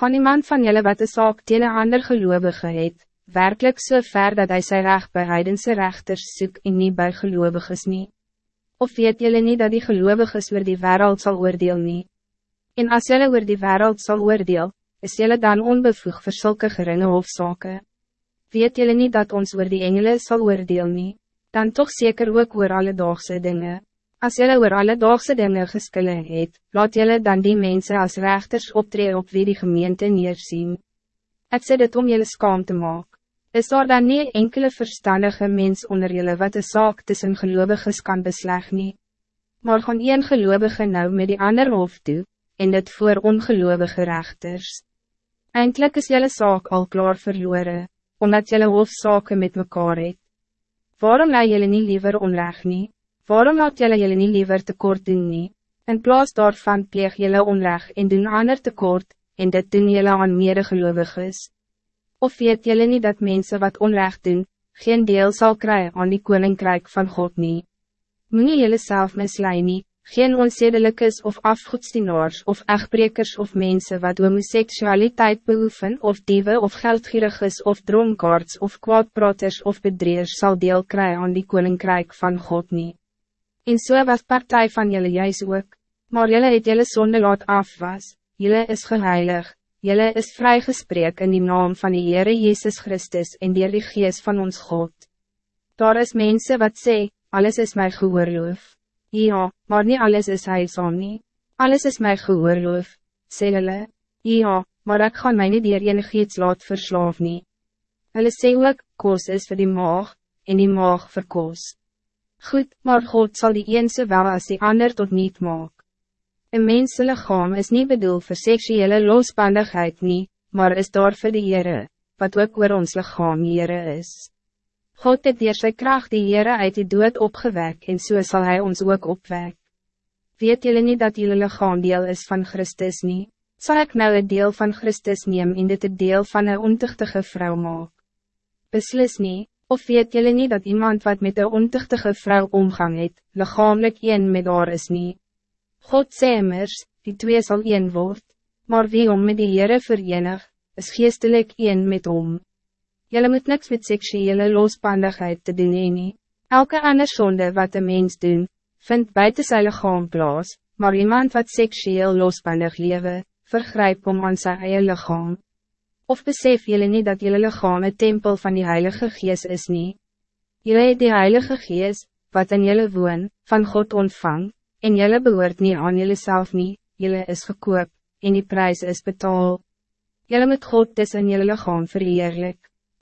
Gaan iemand van jullie wat de zaak teen een ander geloovige het, werkelijk so ver dat hij zijn recht bij heidense rechters zoek en niet bij gelooviges nie? Of weet jullie niet dat die gelooviges oor die wereld zal oordeel nie? En als jullie oor die wereld zal oordeel, is jullie dan onbevoeg voor zulke geringe hofzaken? Weet jullie niet dat ons oor die engelen zal oordeel nie? Dan toch zeker ook oor alledaagse dingen. Als jullie oor alledaagse dingen geskille het, laat jullie dan die mensen als rechters optreden op wie die gemeente neerzien. Ik sê dit om jullie skaam te maken. Is daar dan niet enkele verstandige mens onder jullie wat de zaak tussen gelovigen kan besleg nie? Maar gaan een gelovige nou met die ander hof toe, en dit voor ongelovige rechters. Eindelijk is jullie zaak al klaar verloren, omdat jullie hofzaken met mekaar het. Waarom laat jullie niet liever onrecht nie? Waarom laat jullie jullie niet liever tekort doen nie? In plaats daarvan pleeg jullie onrecht en doen ander tekort, en dit doen jullie aan medegelovigen. Of weet jullie niet dat mensen wat onrecht doen, geen deel zal krijgen aan die koninkrijk van God niet? Moet jullie zelf mislei nie, geen onzedelijkes of afgoedstienaars of echtbrekers of mensen wat homoseksualiteit beoefen of dieven of geldgieriges of dronkaards of kwaadpraters of bedreers zal deel krijgen aan die koninkrijk van God niet. En so was partij van jullie juist ook, maar jullie het jullie zonde laat afwas, jullie is geheilig, Jelle is vrijgesprek in die naam van die Heere Jezus Christus en die die gees van ons God. Daar is mensen wat sê, alles is mij gehoorloof. Ja, maar niet alles is heilzaam nie. Alles is mij gehoorloof, sê hulle. Ja, maar ik ga mij niet dier enig iets laat verslaaf nie. Hulle sê ook, koos is voor die maag, en die maag vir koos. Goed, maar God zal die eense wel als die ander tot niet maak. Een menselijk lichaam is niet bedoeld voor seksuele losbandigheid niet, maar is daar voor de Heere, wat ook oor ons lichaam Heere is. God het dier sy kracht die Heere uit die dood opgewek en so zal hij ons ook opwek. Weet jullie niet dat jullie lichaam deel is van Christus niet? Zal ik nou een deel van Christus neem en dit een deel van een ontuchtige vrouw maak? Beslis niet, of weet jullie niet dat iemand wat met een ontuchtige vrouw omgang het, lichamelijk een met haar is niet? God sê immers, die twee zal een word, maar wie om met die Heere verenig, is geestelijk een met om. Jelle moet niks met seksuele losbandigheid te doen nie. Elke ander zonde wat een mens doen, vindt buiten sy lichaam plaas, maar iemand wat seksueel losbandig lewe, vergrijp om aan sy eie lichaam. Of besef jullie niet dat jullie lichaam een tempel van die Heilige Geest is niet? Jullie het die Heilige Geest, wat in jullie woon, van God ontvang, en jelle behoort niet aan jullie zelf niet, jelle is gekoop, en die prijs is betaald. Jelle moet God tussen jullie lichaam verheerlijk.